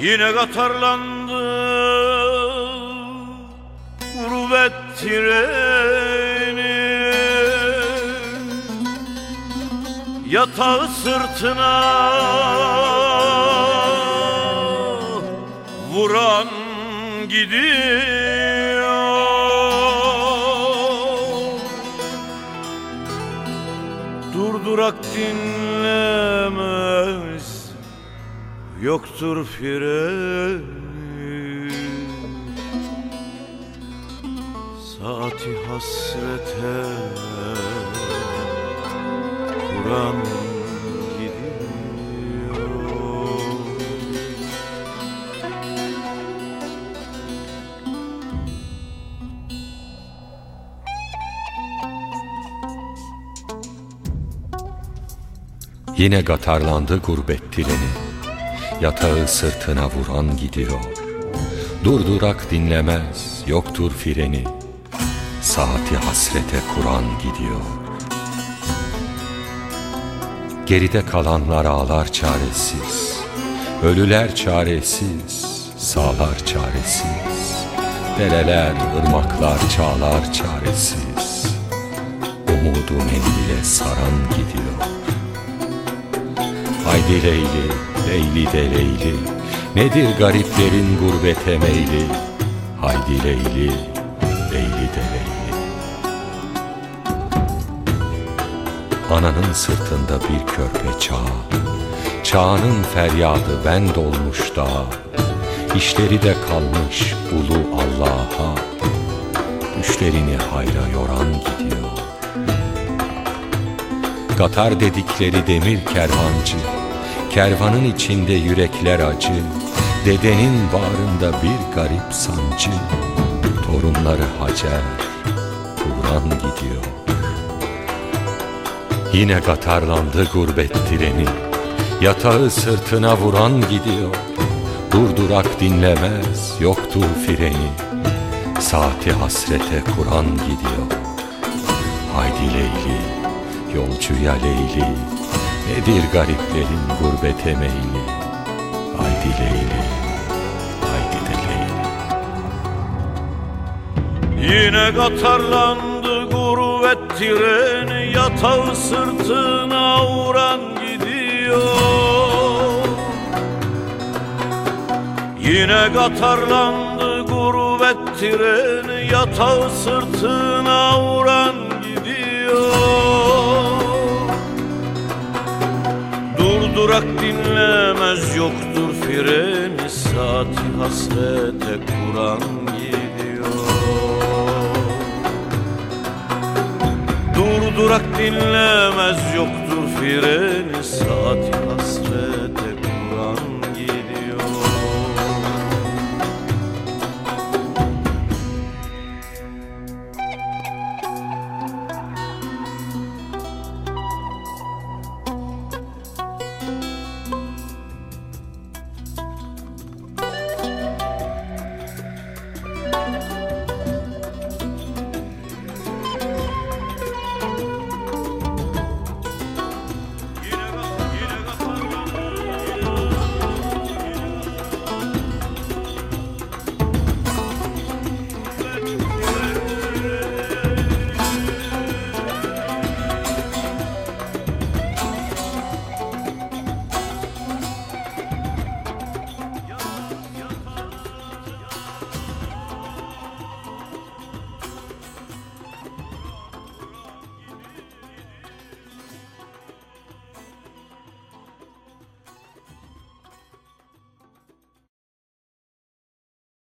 Yine katarlandı gurbet treni Yatağı sırtına vuran gidiyor. Durdurak dinlemez Yoktur freni Saati hasrete Kuran gidiyor. Yine gatarlandı gurbet treni Yatağı sırtına vuran gidiyor. Durdurak dinlemez yoktur freni Saati hasrete kuran gidiyor. Geride kalanlar ağlar çaresiz. Ölüler çaresiz Sağlar çaresiz. Dereler, ırmaklar, çağlar çaresiz. Umudu mendile saran gidiyor. Haydi Leyli, Leyli de Leyli. Nedir gariplerin gurbete meyli? Haydi Leyli, Leyli de Leyli Ananın sırtında bir körpe çağ. Çağının feryadı ben dolmuş dağa İşleri de kalmış ulu Allah'a. Düşlerini hayra yoran gidiyor. Katar dedikleri demir kervancı. Kervanın içinde yürekler acı. Dedenin bağrında bir garip sancı Torunları Hacer Turan gidiyor. Yine katarlandı gurbet treni Yatağı sırtına vuran gidiyor. Durdurak dinlemez yoktur freni Saati hasrete kuran gidiyor. Haydi Leyli Yolcuya Leyli Nedir gariplerin gurbete meyli Haydi Leyli Yine katarlandı gurbet treni Yatağı sırtına vuran gidiyor. Yine katarlandı gurbet treni Yatağı sırtına vuran gidiyor. Durdurak dinlemez yoktur freni Saati hasrete kuran Durdurak dinlemez yoktur freni Saati hasrete